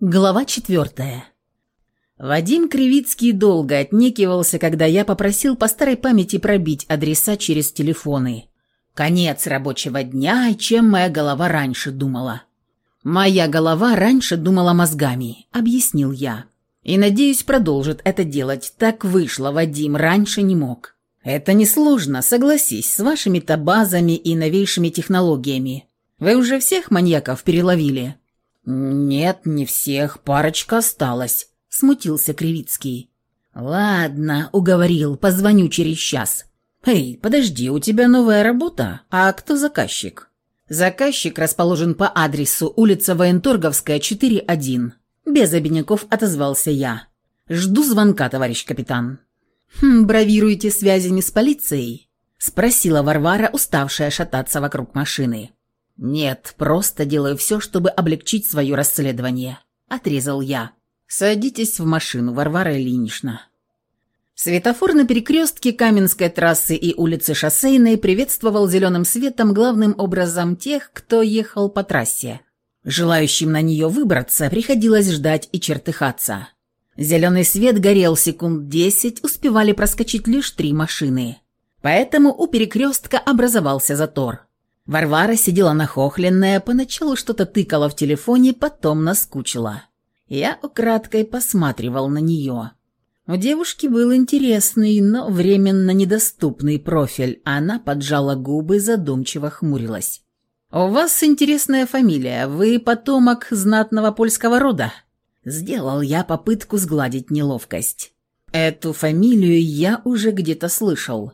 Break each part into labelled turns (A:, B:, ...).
A: Глава четвертая. Вадим Кривицкий долго отнекивался, когда я попросил по старой памяти пробить адреса через телефоны. Конец рабочего дня, и чем моя голова раньше думала. «Моя голова раньше думала мозгами», — объяснил я. «И, надеюсь, продолжит это делать. Так вышло, Вадим, раньше не мог. Это несложно, согласись, с вашими-то базами и новейшими технологиями. Вы уже всех маньяков переловили?» «Нет, не всех, парочка осталась», — смутился Кривицкий. «Ладно», — уговорил, — «позвоню через час». «Эй, подожди, у тебя новая работа? А кто заказчик?» «Заказчик расположен по адресу улица Военторговская, 4-1». Без обиняков отозвался я. «Жду звонка, товарищ капитан». «Хм, бравируете связями с полицией?» — спросила Варвара, уставшая шататься вокруг машины. «Нет, просто делаю все, чтобы облегчить свое расследование», — отрезал я. «Садитесь в машину, Варвара Ильинична». Светофор на перекрестке Каменской трассы и улицы Шоссейной приветствовал зеленым светом главным образом тех, кто ехал по трассе. Желающим на нее выбраться приходилось ждать и чертыхаться. Зеленый свет горел секунд десять, успевали проскочить лишь три машины. Поэтому у перекрестка образовался затор. Варвара сидела нахохленная, поначалу что-то тыкала в телефоне, потом наскучила. Я украдкой посматривал на нее. У девушки был интересный, но временно недоступный профиль, а она поджала губы, задумчиво хмурилась. «У вас интересная фамилия. Вы потомок знатного польского рода?» Сделал я попытку сгладить неловкость. Эту фамилию я уже где-то слышал.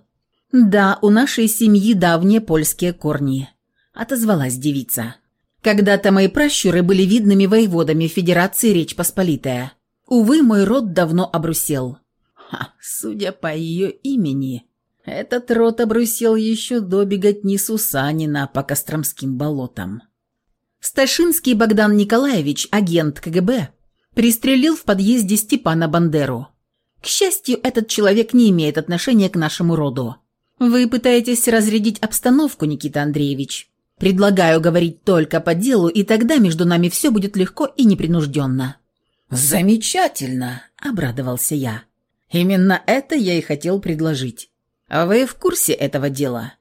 A: «Да, у нашей семьи давние польские корни», — отозвалась девица. «Когда-то мои пращуры были видными воеводами Федерации Речь Посполитая. Увы, мой род давно обрусел». Ха, судя по ее имени, этот род обрусел еще до беготни Сусанина по Костромским болотам. Сташинский Богдан Николаевич, агент КГБ, пристрелил в подъезде Степана Бандеру. К счастью, этот человек не имеет отношения к нашему роду. «Вы пытаетесь разрядить обстановку, Никита Андреевич. Предлагаю говорить только по делу, и тогда между нами все будет легко и непринужденно». «Замечательно!» – обрадовался я. «Именно это я и хотел предложить. А вы в курсе этого дела?»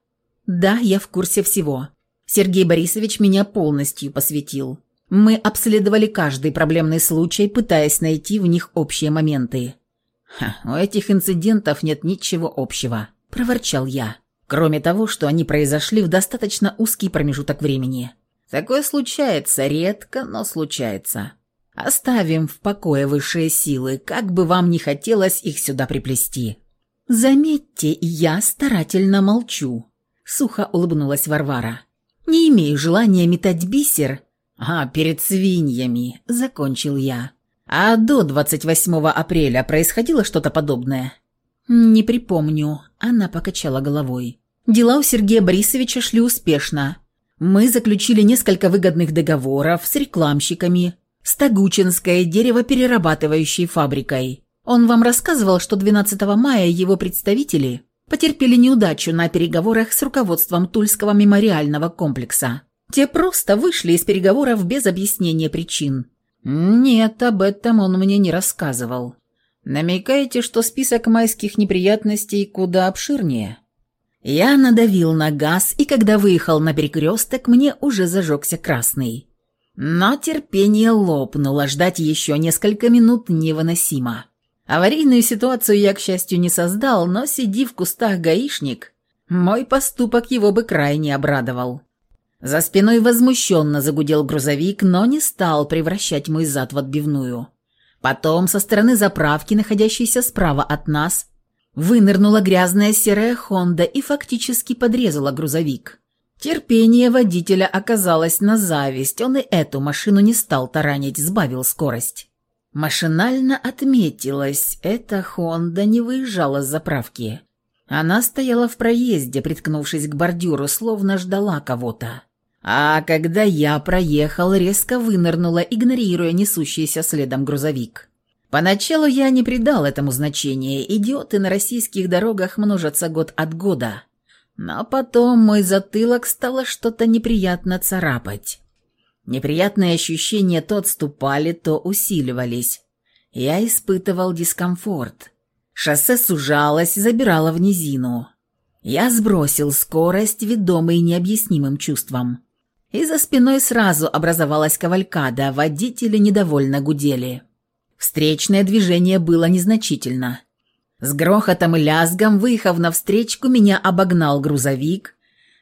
A: «Да, я в курсе всего. Сергей Борисович меня полностью посвятил. Мы обследовали каждый проблемный случай, пытаясь найти в них общие моменты. Ха, у этих инцидентов нет ничего общего проворчал я. Кроме того, что они произошли в достаточно узкий промежуток времени. Такое случается редко, но случается. Оставим в покое высшие силы, как бы вам ни хотелось их сюда приплести. Заметьте, я старательно молчу. Сухо улыбнулась Варвара. Не имею желания метать бисер. А, перед свиньями, закончил я. А до 28 апреля происходило что-то подобное? «Не припомню», — она покачала головой. «Дела у Сергея Борисовича шли успешно. Мы заключили несколько выгодных договоров с рекламщиками, с Тагучинской деревоперерабатывающей фабрикой. Он вам рассказывал, что 12 мая его представители потерпели неудачу на переговорах с руководством Тульского мемориального комплекса. Те просто вышли из переговоров без объяснения причин. Нет, об этом он мне не рассказывал. Намекаете, что список майских неприятностей куда обширнее? Я надавил на газ, и когда выехал на перекресток, мне уже зажегся красный. Но терпение лопнуло, ждать еще несколько минут невыносимо. Аварийную ситуацию я, к счастью, не создал, но сиди в кустах гаишник, мой поступок его бы крайне обрадовал. За спиной возмущенно загудел грузовик, но не стал превращать мой зад в отбивную. Потом со стороны заправки, находящейся справа от нас, вынырнула грязная серая «Хонда» и фактически подрезала грузовик. Терпение водителя оказалось на зависть, он и эту машину не стал таранить, сбавил скорость. Машинально отметилось, эта «Хонда» не выезжала с заправки. Она стояла в проезде, приткнувшись к бордюру, словно ждала кого-то. А когда я проехал, резко вынырнула, игнорируя несущийся следом грузовик. Поначалу я не придал этому значения, идиоты на российских дорогах множатся год от года. Но потом мой затылок стало что-то неприятно царапать. Неприятные ощущения то отступали, то усиливались. Я испытывал дискомфорт. Шоссе сужалось, забирало в низину. Я сбросил скорость, ведомый необъяснимым чувством. И за спиной сразу образовалась кавалькада, водители недовольно гудели. Встречное движение было незначительно. С грохотом и лязгом, выехав навстречку, меня обогнал грузовик,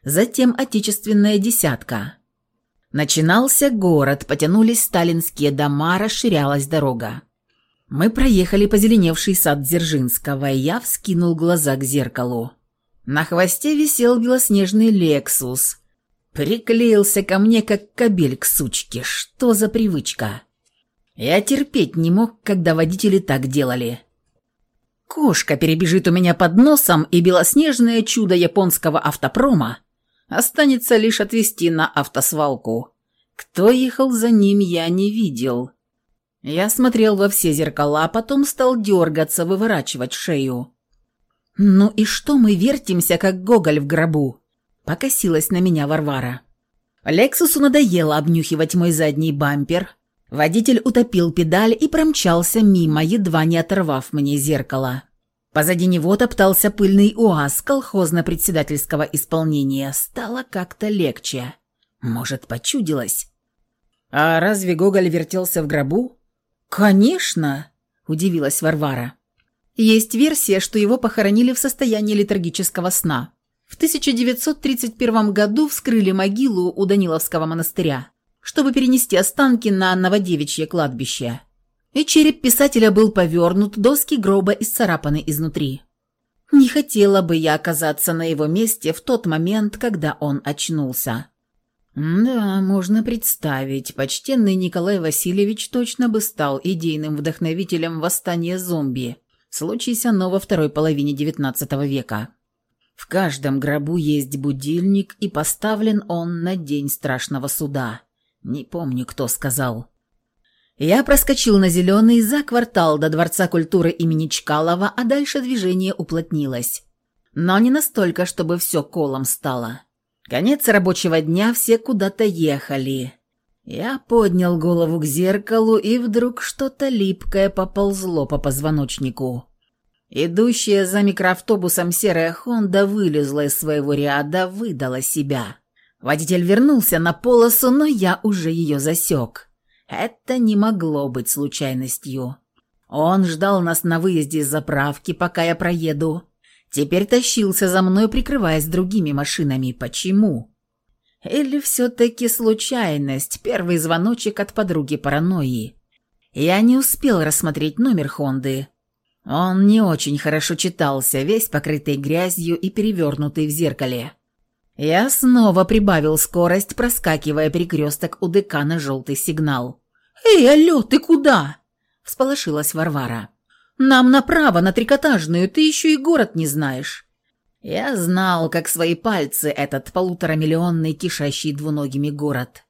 A: затем отечественная десятка. Начинался город, потянулись сталинские дома, расширялась дорога. Мы проехали позеленевший сад Дзержинского, и я вскинул глаза к зеркалу. На хвосте висел белоснежный «Лексус». Приклеился ко мне, как кобель к сучке. Что за привычка? Я терпеть не мог, когда водители так делали. Кошка перебежит у меня под носом, и белоснежное чудо японского автопрома останется лишь отвезти на автосвалку. Кто ехал за ним, я не видел. Я смотрел во все зеркала, а потом стал дергаться, выворачивать шею. «Ну и что мы вертимся, как гоголь в гробу?» – покосилась на меня Варвара. Лексусу надоело обнюхивать мой задний бампер. Водитель утопил педаль и промчался мимо, едва не оторвав мне зеркало. Позади него топтался пыльный УАЗ колхозно-председательского исполнения. Стало как-то легче. Может, почудилось? «А разве Гоголь вертелся в гробу?» «Конечно!» – удивилась Варвара. Есть версия, что его похоронили в состоянии летаргического сна. В 1931 году вскрыли могилу у Даниловского монастыря, чтобы перенести останки на Новодевичье кладбище. И череп писателя был повернут, доски гроба исцарапаны изнутри. Не хотела бы я оказаться на его месте в тот момент, когда он очнулся. Да, можно представить, почтенный Николай Васильевич точно бы стал идейным вдохновителем восстания зомби – случись оно во второй половине XIX века. В каждом гробу есть будильник, и поставлен он на день страшного суда. Не помню, кто сказал. Я проскочил на зеленый за квартал до Дворца культуры имени Чкалова, а дальше движение уплотнилось. Но не настолько, чтобы все колом стало. Конец рабочего дня, все куда-то ехали. Я поднял голову к зеркалу, и вдруг что-то липкое поползло по позвоночнику. Идущая за микроавтобусом серая «Хонда» вылезла из своего ряда, выдала себя. Водитель вернулся на полосу, но я уже ее засек. Это не могло быть случайностью. Он ждал нас на выезде из заправки, пока я проеду. Теперь тащился за мной, прикрываясь другими машинами. Почему? Или все-таки случайность, первый звоночек от подруги паранойи. Я не успел рассмотреть номер Хонды. Он не очень хорошо читался, весь покрытый грязью и перевернутый в зеркале. Я снова прибавил скорость, проскакивая перекресток у ДК на желтый сигнал. «Эй, алло, ты куда?» – всполошилась Варвара. «Нам направо, на трикотажную, ты еще и город не знаешь». Я знал, как свои пальцы, этот полуторамиллионный кишащий двуногими город.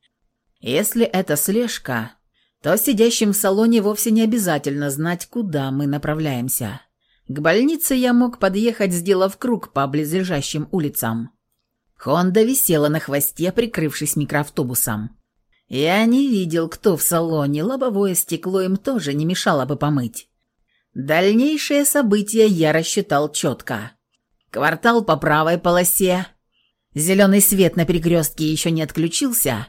A: Если это слежка, то сидящим в салоне вовсе не обязательно знать, куда мы направляемся. К больнице я мог подъехать, сделав круг по близлежащим улицам. Хонда висела на хвосте, прикрывшись микроавтобусом. Я не видел, кто в салоне, лобовое стекло им тоже не мешало бы помыть. Дальнейшие события я рассчитал четко. Квартал по правой полосе. Зеленый свет на перекрестке еще не отключился.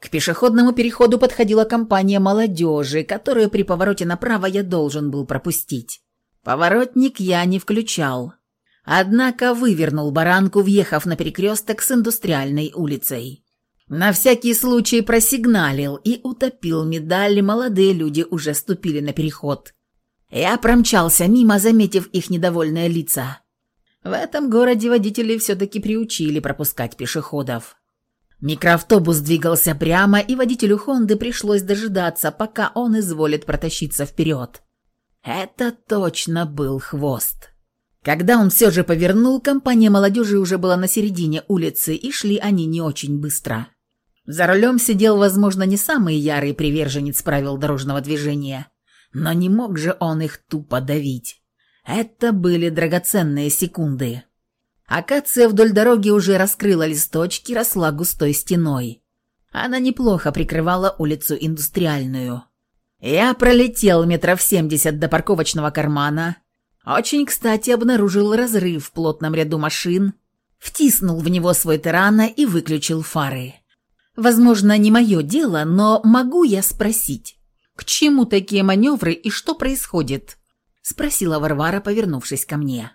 A: К пешеходному переходу подходила компания молодежи, которую при повороте направо я должен был пропустить. Поворотник я не включал. Однако вывернул баранку, въехав на перекресток с индустриальной улицей. На всякий случай просигналил и утопил медаль, молодые люди уже ступили на переход. Я промчался мимо, заметив их недовольные лица. В этом городе водители все-таки приучили пропускать пешеходов. Микроавтобус двигался прямо, и водителю «Хонды» пришлось дожидаться, пока он изволит протащиться вперед. Это точно был хвост. Когда он все же повернул, компания молодежи уже была на середине улицы, и шли они не очень быстро. За рулем сидел, возможно, не самый ярый приверженец правил дорожного движения, но не мог же он их тупо давить. Это были драгоценные секунды. Акация вдоль дороги уже раскрыла листочки, росла густой стеной. Она неплохо прикрывала улицу Индустриальную. Я пролетел метров семьдесят до парковочного кармана. Очень кстати обнаружил разрыв в плотном ряду машин, втиснул в него свой Террана и выключил фары. Возможно, не мое дело, но могу я спросить, к чему такие маневры и что происходит? Спросила Варвара, повернувшись ко мне.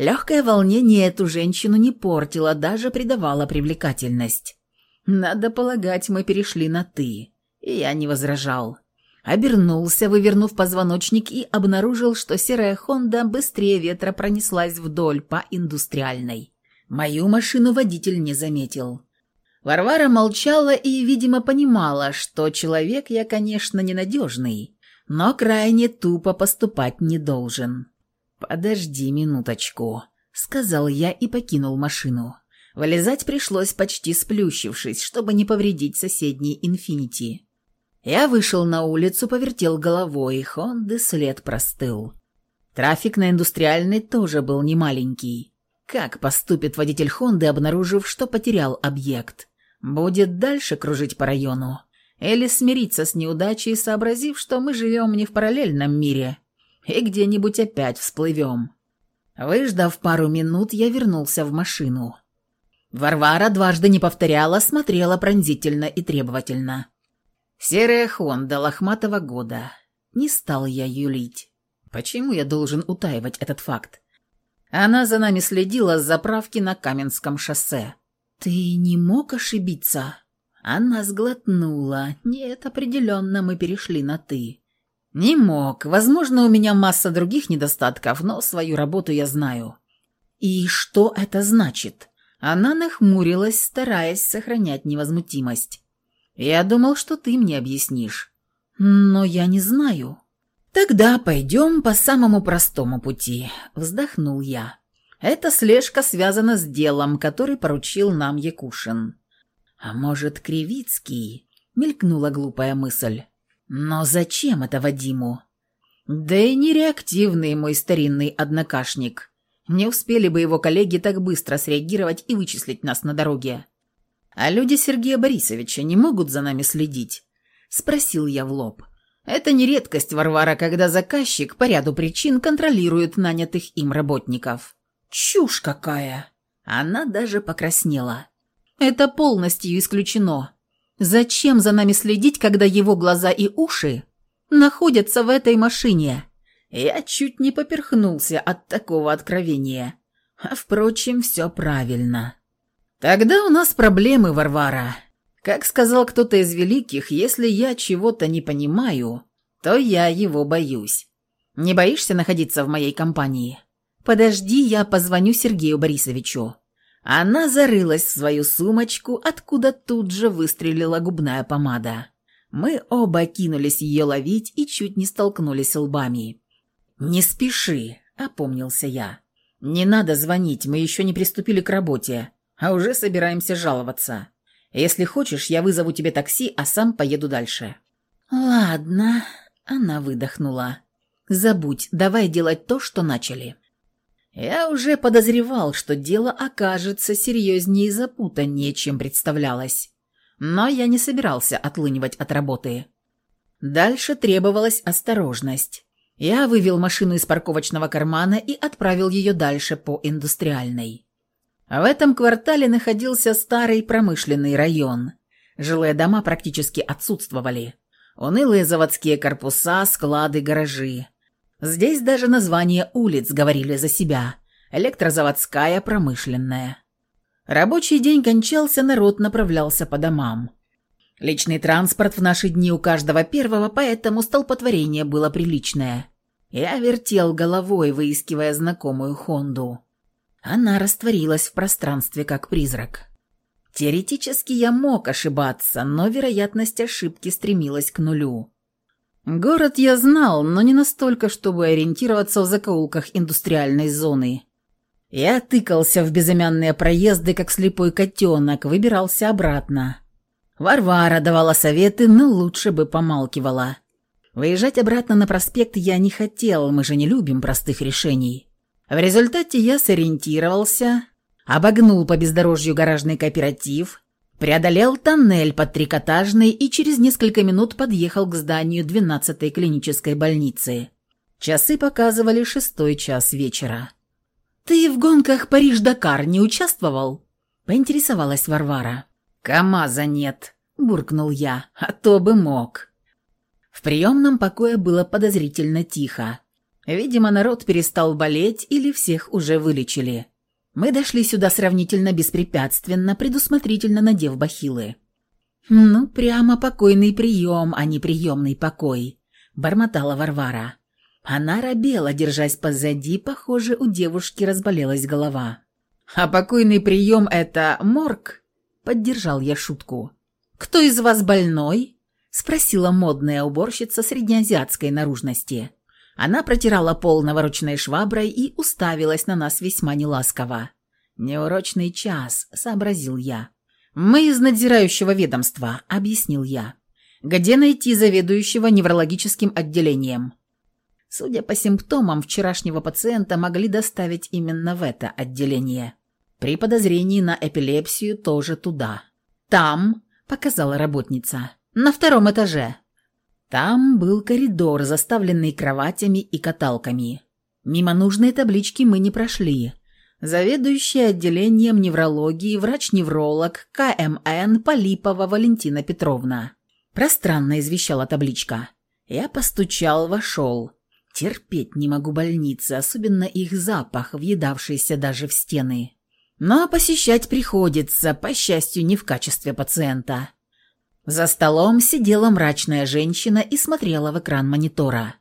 A: Легкое волнение эту женщину не портило, даже придавало привлекательность. Надо полагать, мы перешли на «ты», я не возражал. Обернулся, вывернув позвоночник, и обнаружил, что серая «Хонда» быстрее ветра пронеслась вдоль по индустриальной. Мою машину водитель не заметил. Варвара молчала и, видимо, понимала, что человек я, конечно, ненадежный, но крайне тупо поступать не должен. «Подожди минуточку», — сказал я и покинул машину. Вылезать пришлось почти сплющившись, чтобы не повредить соседний «Инфинити». Я вышел на улицу, повертел головой, Хонды след простыл. Трафик на индустриальной тоже был немаленький. Как поступит водитель Хонды, обнаружив, что потерял объект? Будет дальше кружить по району? Или смириться с неудачей, сообразив, что мы живем не в параллельном мире, и где-нибудь опять всплывем? Выждав пару минут, я вернулся в машину. Варвара дважды не повторяла, смотрела пронзительно и требовательно. Серая Хонда лохматого года. Не стал я юлить. Почему я должен утаивать этот факт? Она за нами следила с заправки на Каменском шоссе. «Ты не мог ошибиться?» Она сглотнула. «Нет, определенно мы перешли на «ты». «Не мог. Возможно, у меня масса других недостатков, но свою работу я знаю». «И что это значит?» Она нахмурилась, стараясь сохранять невозмутимость. «Я думал, что ты мне объяснишь». «Но я не знаю». «Тогда пойдем по самому простому пути», — вздохнул я. Эта слежка связана с делом, который поручил нам Якушин. А может, Кривицкий? Мелькнула глупая мысль. Но зачем это Вадиму? Да и нереактивный мой старинный однокашник. Не успели бы его коллеги так быстро среагировать и вычислить нас на дороге. А люди Сергея Борисовича не могут за нами следить? Спросил я в лоб. Это не редкость, Варвара, когда заказчик по ряду причин контролирует нанятых им работников. Чушь какая! Она даже покраснела. Это полностью исключено. Зачем за нами следить, когда его глаза и уши находятся в этой машине? Я чуть не поперхнулся от такого откровения. А впрочем, все правильно. Тогда у нас проблемы, Варвара. Как сказал кто-то из великих, если я чего-то не понимаю, то я его боюсь. Не боишься находиться в моей компании? «Подожди, я позвоню Сергею Борисовичу». Она зарылась в свою сумочку, откуда тут же выстрелила губная помада. Мы оба кинулись ее ловить и чуть не столкнулись лбами. «Не спеши», — опомнился я. «Не надо звонить, мы еще не приступили к работе, а уже собираемся жаловаться. Если хочешь, я вызову тебе такси, а сам поеду дальше». «Ладно», — она выдохнула. «Забудь, давай делать то, что начали». Я уже подозревал, что дело окажется серьезнее и запутаннее, чем представлялось. Но я не собирался отлынивать от работы. Дальше требовалась осторожность. Я вывел машину из парковочного кармана и отправил ее дальше по индустриальной. В этом квартале находился старый промышленный район. Жилые дома практически отсутствовали. Унылые заводские корпуса, склады, гаражи. Здесь даже названия улиц говорили за себя. Электрозаводская, промышленная. Рабочий день кончался, народ направлялся по домам. Личный транспорт в наши дни у каждого первого, поэтому столпотворение было приличное. Я вертел головой, выискивая знакомую Хонду. Она растворилась в пространстве, как призрак. Теоретически я мог ошибаться, но вероятность ошибки стремилась к нулю. Город я знал, но не настолько, чтобы ориентироваться в закоулках индустриальной зоны. Я тыкался в безымянные проезды, как слепой котенок, выбирался обратно. Варвара давала советы, но лучше бы помалкивала. Выезжать обратно на проспект я не хотел, мы же не любим простых решений. В результате я сориентировался, обогнул по бездорожью гаражный кооператив, Преодолел тоннель под трикотажной и через несколько минут подъехал к зданию 12-й клинической больницы. Часы показывали шестой час вечера. «Ты в гонках Париж-Дакар не участвовал?» – поинтересовалась Варвара. «КамАЗа нет», – буркнул я, – «а то бы мог». В приемном покое было подозрительно тихо. Видимо, народ перестал болеть или всех уже вылечили. Мы дошли сюда сравнительно беспрепятственно, предусмотрительно надев бахилы. «Ну, прямо покойный прием, а не приемный покой», – бормотала Варвара. Она робела, держась позади, похоже, у девушки разболелась голова. «А покойный прием – это морг?» – поддержал я шутку. «Кто из вас больной?» – спросила модная уборщица среднеазиатской наружности. Она протирала пол навороченной шваброй и уставилась на нас весьма неласково. «Неурочный час», — сообразил я. «Мы из надзирающего ведомства», — объяснил я. «Где найти заведующего неврологическим отделением?» Судя по симптомам, вчерашнего пациента могли доставить именно в это отделение. При подозрении на эпилепсию тоже туда. «Там», — показала работница, — «на втором этаже». Там был коридор, заставленный кроватями и каталками. Мимо нужной таблички мы не прошли. Заведующая отделением неврологии, врач-невролог, КМН Полипова Валентина Петровна. Пространно извещала табличка. Я постучал, вошел. Терпеть не могу больницы, особенно их запах, въедавшийся даже в стены. Но посещать приходится, по счастью, не в качестве пациента. За столом сидела мрачная женщина и смотрела в экран монитора.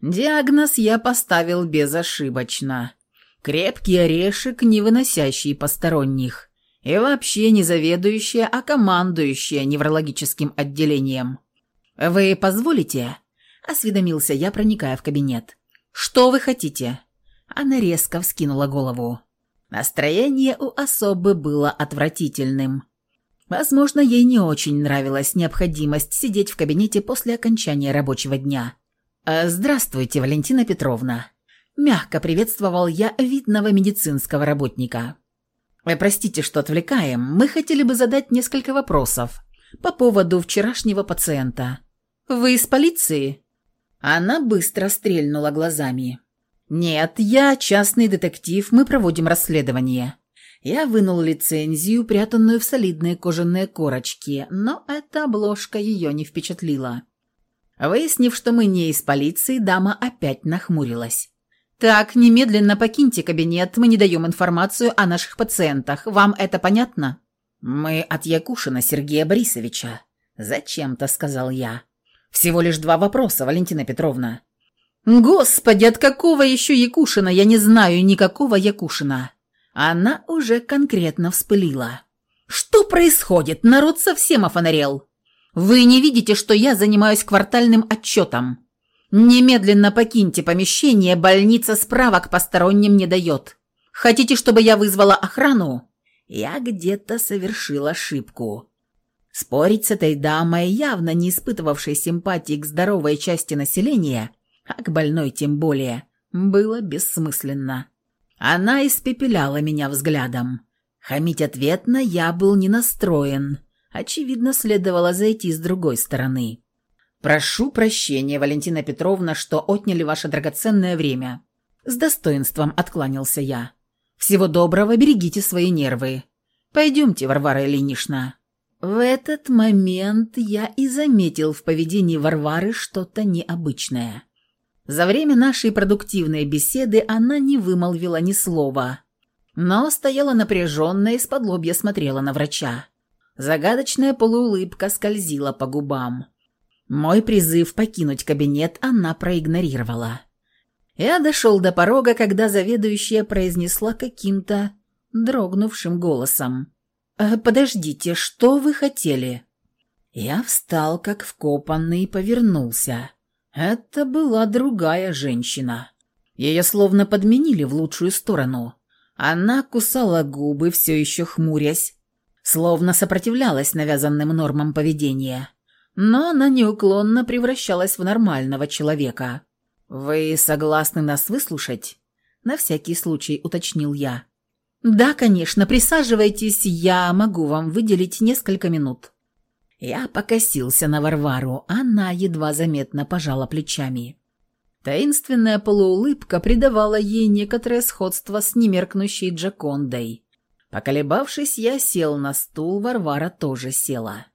A: Диагноз я поставил безошибочно. Крепкий орешек, не выносящий посторонних. И вообще не заведующая, а командующая неврологическим отделением. «Вы позволите?» – осведомился я, проникая в кабинет. «Что вы хотите?» Она резко вскинула голову. Настроение у особы было отвратительным. Возможно, ей не очень нравилась необходимость сидеть в кабинете после окончания рабочего дня. «Э, «Здравствуйте, Валентина Петровна», – мягко приветствовал я видного медицинского работника. «Э, «Простите, что отвлекаем. Мы хотели бы задать несколько вопросов по поводу вчерашнего пациента. Вы из полиции?» Она быстро стрельнула глазами. «Нет, я частный детектив, мы проводим расследование. Я вынул лицензию, прятанную в солидные кожаные корочки, но эта обложка ее не впечатлила. Выяснив, что мы не из полиции, дама опять нахмурилась. «Так, немедленно покиньте кабинет, мы не даем информацию о наших пациентах. Вам это понятно?» «Мы от Якушина Сергея Борисовича», – зачем-то сказал я. «Всего лишь два вопроса, Валентина Петровна». «Господи, от какого еще Якушина? Я не знаю никакого Якушина». Она уже конкретно вспылила. «Что происходит? Народ совсем офонарел. Вы не видите, что я занимаюсь квартальным отчетом? Немедленно покиньте помещение, больница справок посторонним не дает. Хотите, чтобы я вызвала охрану?» Я где-то совершил ошибку. Спорить с этой дамой, явно не испытывавшей симпатии к здоровой части населения, а к больной тем более, было бессмысленно. Она испепеляла меня взглядом. Хамить ответно я был не настроен. Очевидно, следовало зайти с другой стороны. «Прошу прощения, Валентина Петровна, что отняли ваше драгоценное время». С достоинством откланялся я. «Всего доброго, берегите свои нервы. Пойдемте, Варвара Ильинична». В этот момент я и заметил в поведении Варвары что-то необычное. За время нашей продуктивной беседы она не вымолвила ни слова, но стояла напряженно и с лобья смотрела на врача. Загадочная полуулыбка скользила по губам. Мой призыв покинуть кабинет она проигнорировала. Я дошел до порога, когда заведующая произнесла каким-то дрогнувшим голосом. «Э, «Подождите, что вы хотели?» Я встал, как вкопанный, и повернулся. Это была другая женщина. Ее словно подменили в лучшую сторону. Она кусала губы, все еще хмурясь, словно сопротивлялась навязанным нормам поведения. Но она неуклонно превращалась в нормального человека. «Вы согласны нас выслушать?» На всякий случай уточнил я. «Да, конечно, присаживайтесь, я могу вам выделить несколько минут». Я покосился на Варвару, она едва заметно пожала плечами. Таинственная полуулыбка придавала ей некоторое сходство с немеркнущей Джакондой. Поколебавшись, я сел на стул, Варвара тоже села.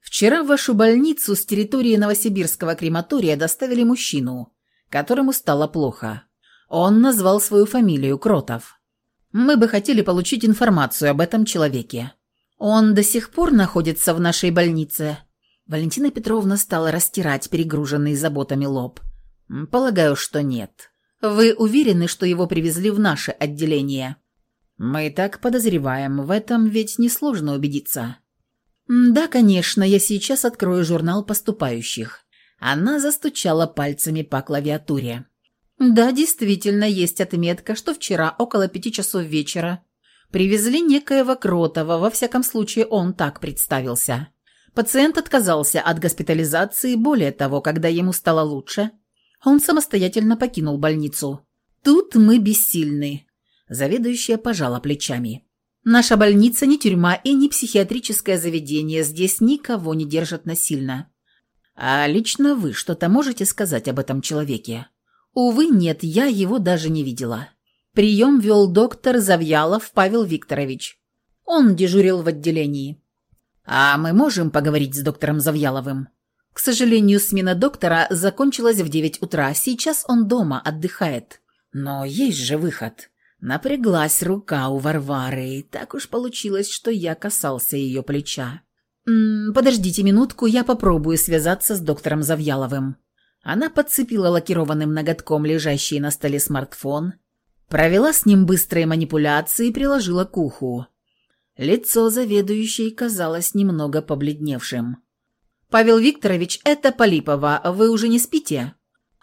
A: «Вчера в вашу больницу с территории Новосибирского крематория доставили мужчину, которому стало плохо. Он назвал свою фамилию Кротов. Мы бы хотели получить информацию об этом человеке. Он до сих пор находится в нашей больнице?» Валентина Петровна стала растирать перегруженный заботами лоб. «Полагаю, что нет. Вы уверены, что его привезли в наше отделение?» «Мы так подозреваем. В этом ведь несложно убедиться». «Да, конечно, я сейчас открою журнал поступающих». Она застучала пальцами по клавиатуре. «Да, действительно, есть отметка, что вчера около пяти часов вечера привезли некоего Кротова, во всяком случае он так представился. Пациент отказался от госпитализации, более того, когда ему стало лучше, он самостоятельно покинул больницу. Тут мы бессильны. Заведующая пожала плечами. Наша больница не тюрьма и не психиатрическое заведение, здесь никого не держат насильно. А лично вы что-то можете сказать об этом человеке? Увы, нет, я его даже не видела. Прием вел доктор Завьялов Павел Викторович. Он дежурил в отделении. А мы можем поговорить с доктором Завьяловым? К сожалению, смена доктора закончилась в девять утра. Сейчас он дома отдыхает. Но есть же выход. Напряглась рука у Варвары. Так уж получилось, что я касался ее плеча. «М -м, «Подождите минутку, я попробую связаться с доктором Завьяловым». Она подцепила лакированным ноготком лежащий на столе смартфон, провела с ним быстрые манипуляции и приложила к уху. Лицо заведующей казалось немного побледневшим. «Павел Викторович, это Полипова. Вы уже не спите?»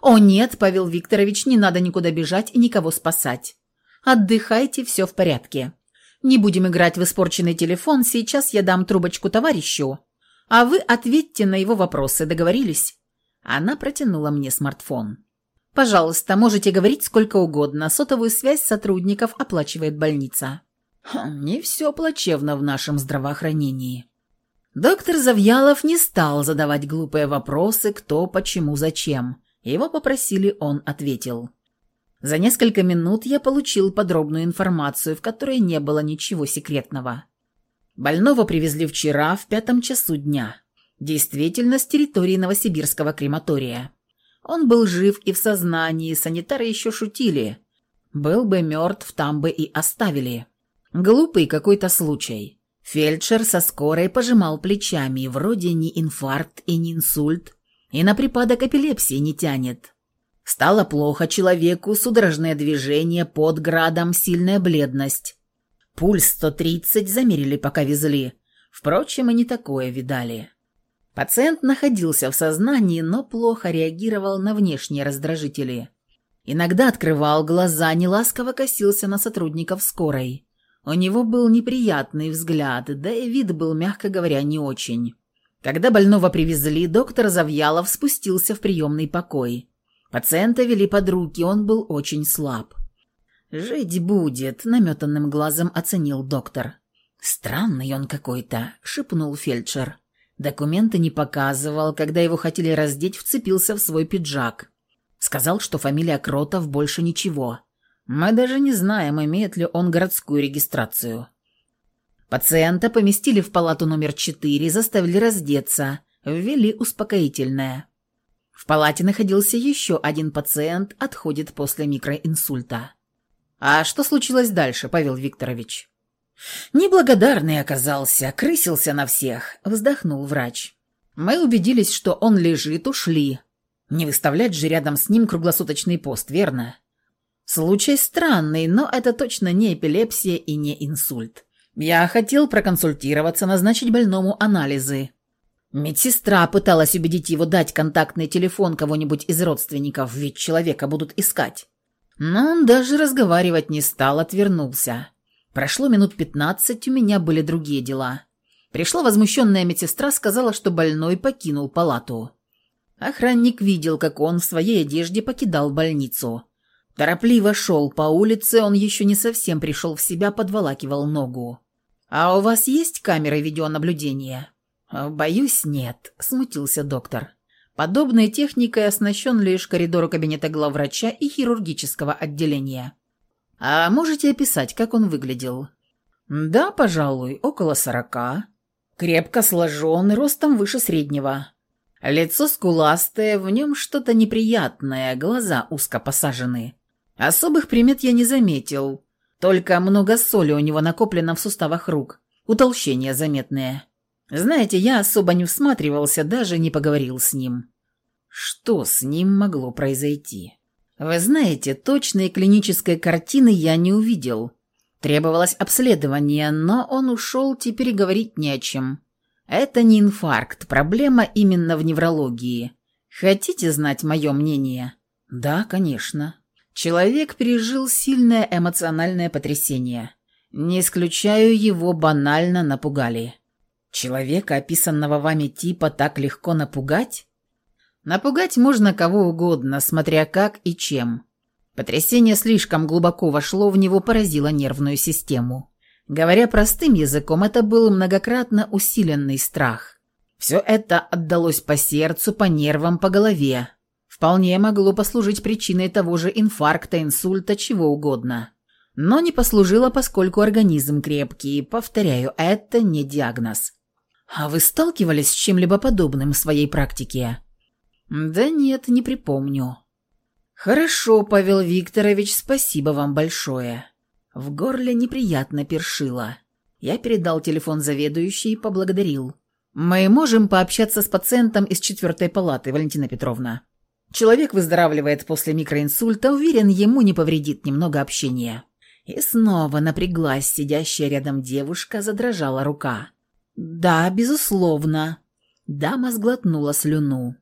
A: «О нет, Павел Викторович, не надо никуда бежать и никого спасать. Отдыхайте, все в порядке. Не будем играть в испорченный телефон, сейчас я дам трубочку товарищу, а вы ответьте на его вопросы, договорились?» Она протянула мне смартфон. «Пожалуйста, можете говорить сколько угодно. Сотовую связь сотрудников оплачивает больница». Хм, «Не все плачевно в нашем здравоохранении». Доктор Завьялов не стал задавать глупые вопросы кто, почему, зачем. Его попросили, он ответил. За несколько минут я получил подробную информацию, в которой не было ничего секретного. Больного привезли вчера в пятом часу дня. Действительно, с территории Новосибирского крематория. Он был жив и в сознании, санитары еще шутили. Был бы мертв, там бы и оставили. Глупый какой-то случай. Фельдшер со скорой пожимал плечами, вроде не инфаркт и не инсульт, и на припадок эпилепсии не тянет. Стало плохо человеку, судорожное движение, под градом, сильная бледность. Пульс 130 замерили, пока везли. Впрочем, и не такое видали. Пациент находился в сознании, но плохо реагировал на внешние раздражители. Иногда открывал глаза, неласково косился на сотрудников скорой. У него был неприятный взгляд, да и вид был, мягко говоря, не очень. Когда больного привезли, доктор Завьялов спустился в приемный покой. Пациента вели под руки, он был очень слаб. «Жить будет», — наметанным глазом оценил доктор. «Странный он какой-то», — шепнул фельдшер. Документы не показывал, когда его хотели раздеть, вцепился в свой пиджак. Сказал, что фамилия Кротов больше ничего. Мы даже не знаем, имеет ли он городскую регистрацию. Пациента поместили в палату номер 4, заставили раздеться, ввели успокоительное. В палате находился еще один пациент, отходит после микроинсульта. «А что случилось дальше, Павел Викторович?» «Неблагодарный оказался, крысился на всех», — вздохнул врач. «Мы убедились, что он лежит, ушли. Не выставлять же рядом с ним круглосуточный пост, верно?» Случай странный, но это точно не эпилепсия и не инсульт. Я хотел проконсультироваться, назначить больному анализы. Медсестра пыталась убедить его дать контактный телефон кого-нибудь из родственников, ведь человека будут искать. Но он даже разговаривать не стал, отвернулся. Прошло минут пятнадцать, у меня были другие дела. Пришла возмущенная медсестра, сказала, что больной покинул палату. Охранник видел, как он в своей одежде покидал больницу. Торопливо шел по улице, он еще не совсем пришел в себя, подволакивал ногу. «А у вас есть камеры видеонаблюдения?» «Боюсь, нет», – смутился доктор. Подобной техникой оснащен лишь коридор кабинета главврача и хирургического отделения. «А можете описать, как он выглядел?» «Да, пожалуй, около сорока. Крепко сложен, ростом выше среднего. Лицо скуластое, в нем что-то неприятное, глаза узко посажены. Особых примет я не заметил, только много соли у него накоплено в суставах рук, утолщения заметные. Знаете, я особо не всматривался, даже не поговорил с ним. Что с ним могло произойти? Вы знаете, точной клинической картины я не увидел. Требовалось обследование, но он ушел, теперь говорить не о чем. Это не инфаркт, проблема именно в неврологии. Хотите знать мое мнение? Да, конечно. Человек пережил сильное эмоциональное потрясение. Не исключаю, его банально напугали. Человека, описанного вами типа, так легко напугать? Напугать можно кого угодно, смотря как и чем. Потрясение слишком глубоко вошло в него, поразило нервную систему. Говоря простым языком, это был многократно усиленный страх. Все это отдалось по сердцу, по нервам, по голове вполне могло послужить причиной того же инфаркта, инсульта, чего угодно. Но не послужило, поскольку организм крепкий. Повторяю, это не диагноз. А вы сталкивались с чем-либо подобным в своей практике? Да нет, не припомню. Хорошо, Павел Викторович, спасибо вам большое. В горле неприятно першило. Я передал телефон заведующей и поблагодарил. Мы можем пообщаться с пациентом из четвертой палаты, Валентина Петровна. Человек выздоравливает после микроинсульта, уверен, ему не повредит немного общения. И снова напряглась сидящая рядом девушка, задрожала рука. «Да, безусловно». Дама сглотнула слюну.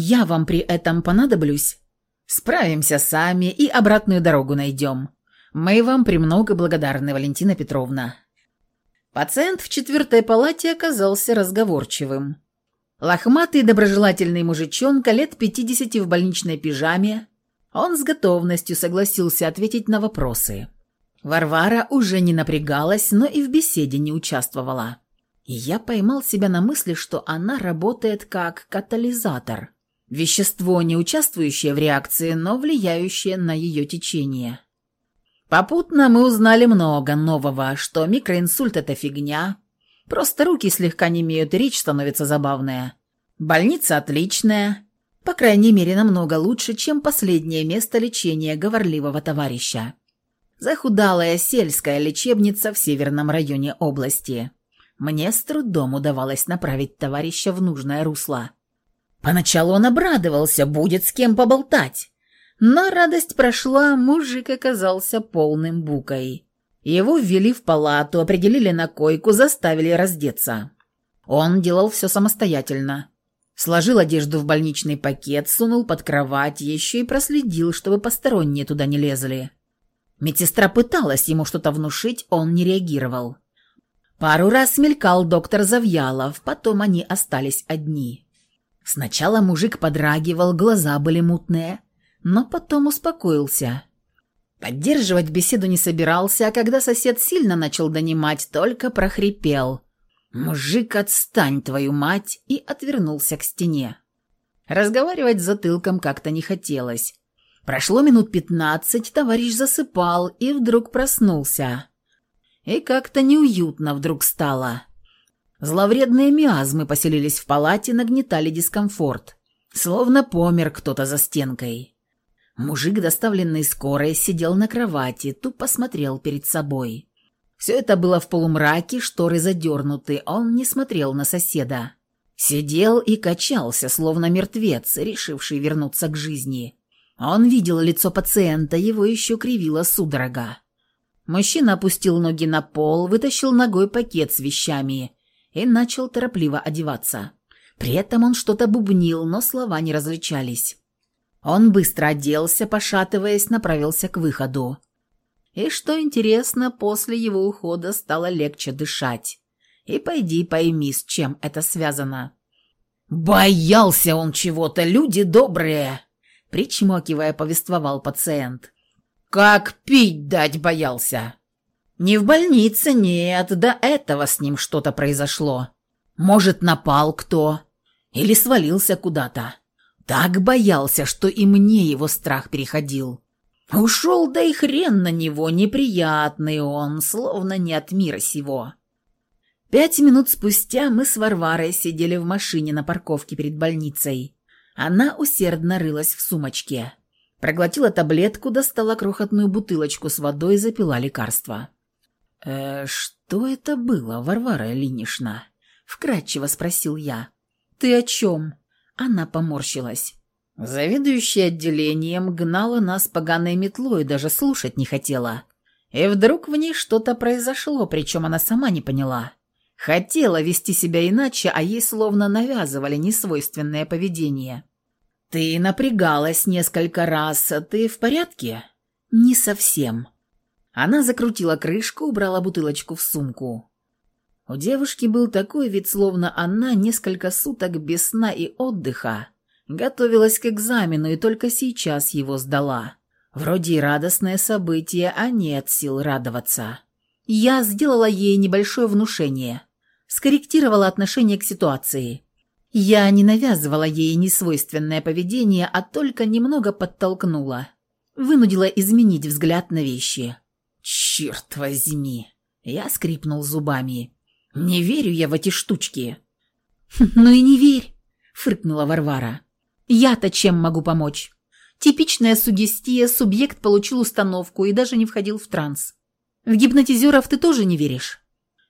A: «Я вам при этом понадоблюсь?» «Справимся сами и обратную дорогу найдем. Мы вам премного благодарны, Валентина Петровна». Пациент в четвертой палате оказался разговорчивым. Лохматый доброжелательный мужичонка лет пятидесяти в больничной пижаме, он с готовностью согласился ответить на вопросы. Варвара уже не напрягалась, но и в беседе не участвовала. Я поймал себя на мысли, что она работает как катализатор. Вещество, не участвующее в реакции, но влияющее на ее течение. Попутно мы узнали много нового, что микроинсульт – это фигня, Просто руки слегка не имеют, речь становится забавная. Больница отличная. По крайней мере, намного лучше, чем последнее место лечения говорливого товарища. Захудалая сельская лечебница в северном районе области. Мне с трудом удавалось направить товарища в нужное русло. Поначалу он обрадовался, будет с кем поболтать. Но радость прошла, мужик оказался полным букой. Его ввели в палату, определили на койку, заставили раздеться. Он делал все самостоятельно. Сложил одежду в больничный пакет, сунул под кровать, еще и проследил, чтобы посторонние туда не лезли. Медсестра пыталась ему что-то внушить, он не реагировал. Пару раз мелькал доктор Завьялов, потом они остались одни. Сначала мужик подрагивал, глаза были мутные, но потом успокоился. Поддерживать беседу не собирался, а когда сосед сильно начал донимать, только прохрипел. «Мужик, отстань, твою мать!» и отвернулся к стене. Разговаривать с затылком как-то не хотелось. Прошло минут пятнадцать, товарищ засыпал и вдруг проснулся. И как-то неуютно вдруг стало. Зловредные миазмы поселились в палате, нагнетали дискомфорт. Словно помер кто-то за стенкой. Мужик, доставленный скорой, сидел на кровати, тупо смотрел перед собой. Все это было в полумраке, шторы задернуты, он не смотрел на соседа. Сидел и качался, словно мертвец, решивший вернуться к жизни. Он видел лицо пациента, его еще кривила судорога. Мужчина опустил ноги на пол, вытащил ногой пакет с вещами и начал торопливо одеваться. При этом он что-то бубнил, но слова не различались. Он быстро оделся, пошатываясь, направился к выходу. И что интересно, после его ухода стало легче дышать. И пойди пойми, с чем это связано. «Боялся он чего-то, люди добрые!» Причмокивая, повествовал пациент. Как пить дать боялся. Не в больнице, нет, до этого с ним что-то произошло. Может, напал кто? Или свалился куда-то. Так боялся, что и мне его страх переходил. Ушел, да и хрен на него, неприятный он, словно не от мира сего. Пять минут спустя мы с Варварой сидели в машине на парковке перед больницей. Она усердно рылась в сумочке. Проглотила таблетку, достала крохотную бутылочку с водой и запила лекарство. «Э, «Что это было, Варвара Ильинична?» — вкратчиво спросил я. «Ты о чем?» Она поморщилась. Заведующая отделением гнала нас поганой метлой, даже слушать не хотела. И вдруг в ней что-то произошло, причем она сама не поняла. Хотела вести себя иначе, а ей словно навязывали несвойственное поведение. «Ты напрягалась несколько раз. Ты в порядке?» «Не совсем». Она закрутила крышку, убрала бутылочку в сумку. У девушки был такой вид, словно она несколько суток без сна и отдыха готовилась к экзамену и только сейчас его сдала. Вроде и радостное событие, а нет сил радоваться. Я сделала ей небольшое внушение. Скорректировала отношение к ситуации. Я не навязывала ей несвойственное поведение, а только немного подтолкнула. Вынудила изменить взгляд на вещи. «Черт возьми!» Я скрипнул зубами. Не верю я в эти штучки». «Ну и не верь», — фыркнула Варвара. «Я-то чем могу помочь? Типичная сугестия, субъект получил установку и даже не входил в транс. В гипнотизеров ты тоже не веришь?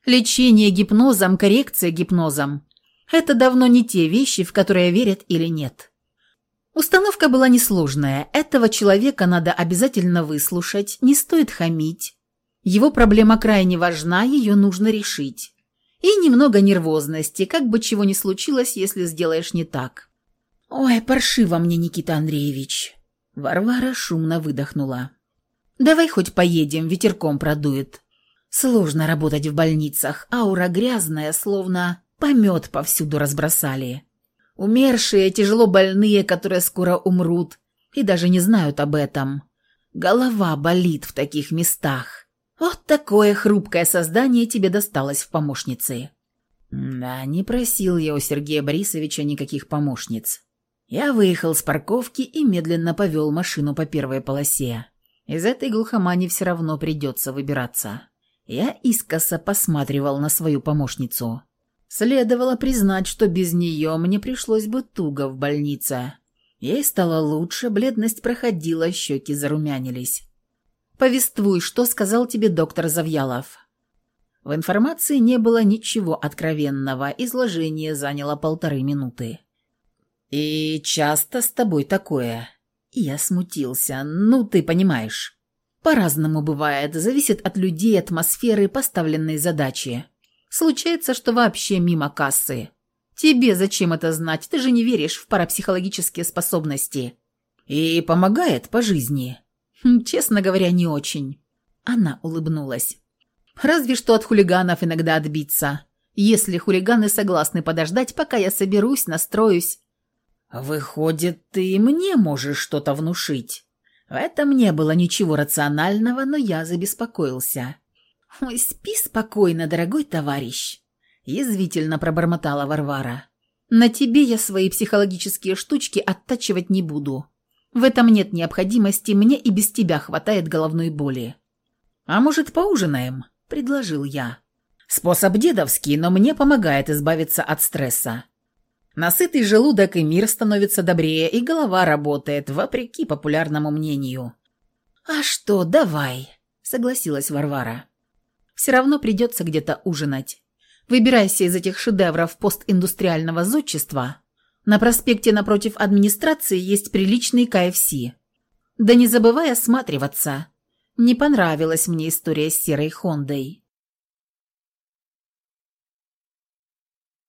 A: Лечение гипнозом, коррекция гипнозом – это давно не те вещи, в которые верят или нет». Установка была несложная. Этого человека надо обязательно выслушать, не стоит хамить. Его проблема крайне важна, ее нужно решить и немного нервозности, как бы чего ни случилось, если сделаешь не так. «Ой, паршиво мне, Никита Андреевич!» Варвара шумно выдохнула. «Давай хоть поедем, ветерком продует. Сложно работать в больницах, аура грязная, словно помет повсюду разбросали. Умершие, тяжело больные, которые скоро умрут, и даже не знают об этом. Голова болит в таких местах. Вот такое хрупкое создание тебе досталось в помощнице. Да, не просил я у Сергея Борисовича никаких помощниц. Я выехал с парковки и медленно повел машину по первой полосе. Из этой глухомани все равно придется выбираться. Я искоса посматривал на свою помощницу. Следовало признать, что без нее мне пришлось бы туго в больнице. Ей стало лучше, бледность проходила, щеки зарумянились. Повествуй, что сказал тебе доктор Завьялов». В информации не было ничего откровенного, изложение заняло полторы минуты. «И часто с тобой такое?» Я смутился. «Ну, ты понимаешь. По-разному бывает, зависит от людей, атмосферы, поставленной задачи. Случается, что вообще мимо кассы. Тебе зачем это знать? Ты же не веришь в парапсихологические способности. И помогает по жизни. Хм, честно говоря, не очень. Она улыбнулась. Разве что от хулиганов иногда отбиться. Если хулиганы согласны подождать, пока я соберусь, настроюсь. Выходит, ты мне можешь что-то внушить. В этом не было ничего рационального, но я забеспокоился. «Ой, спи спокойно, дорогой товарищ», – язвительно пробормотала Варвара. «На тебе я свои психологические штучки оттачивать не буду. В этом нет необходимости, мне и без тебя хватает головной боли. А может, поужинаем? предложил я. Способ дедовский, но мне помогает избавиться от стресса. Насытый желудок и мир становится добрее, и голова работает, вопреки популярному мнению. «А что, давай», — согласилась Варвара. «Все равно придется где-то ужинать. Выбирайся из этих шедевров постиндустриального зодчества на проспекте напротив администрации есть приличный КФС. Да не забывай осматриваться. Не понравилась мне история с серой Хондой.